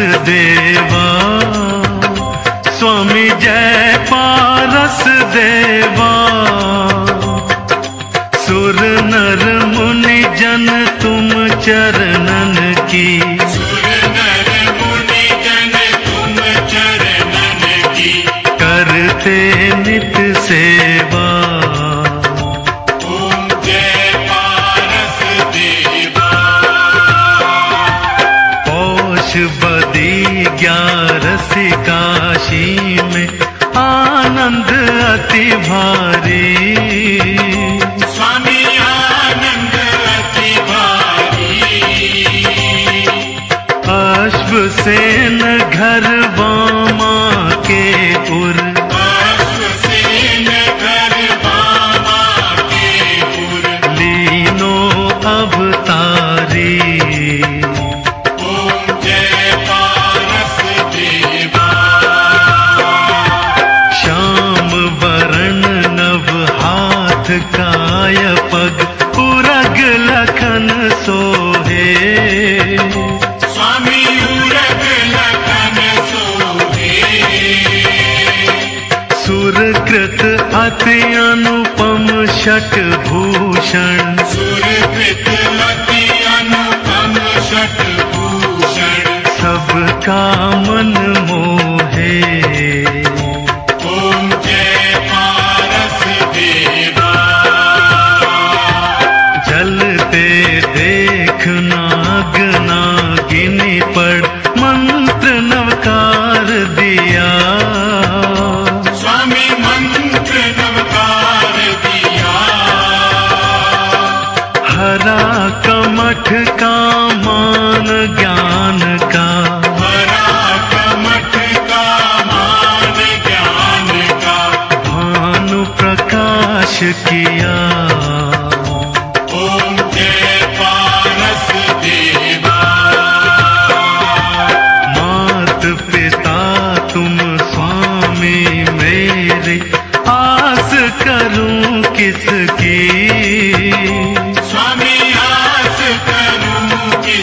देवा। स्वामी जय पारस देवा। सुर नर मुनि जन तुम चरणन की। करते नित सेवा। ओम ग्यारस काशी में आनंद अति भारी? स्वामी आनंद अति भारी। अश्वसेन घर बामा के उर अश्वसेन घर बामा के पुर। लीनो अवतारी। ओम हाथ काय पग उरग लखन सोहे। स्वामी उरग लखन सोहे। सुरकृत अति अनुपम शट भूषण। सुरकृत अति अनुपम षट भूषण। सबका मन कमठ का मान ज्ञान का। हरा कमठ का मान ज्ञान का प्रकाश किया तुम स्वामी, मेरे आस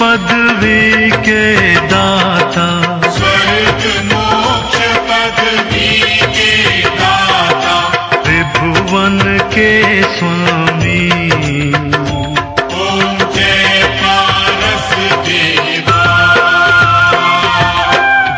पदवी के दाता। स्वर्ग मोक्ष पदवी के दाता त्रिभुवन के स्वामी।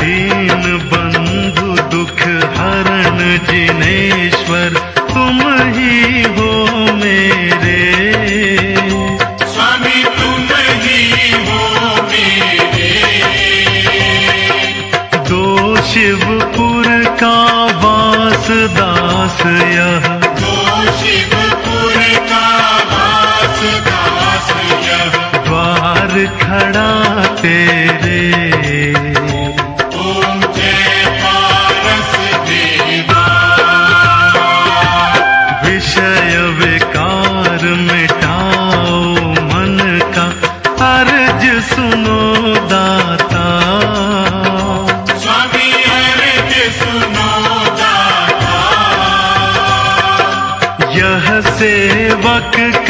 दीन बंधु दुख हरण जिनेश्वर खड़ा बहार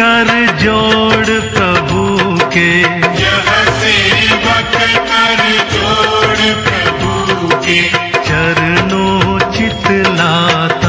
कर जोड़ प्रभु के। यह सेवक कर जोड़ प्रभु के। चरणों चितलाते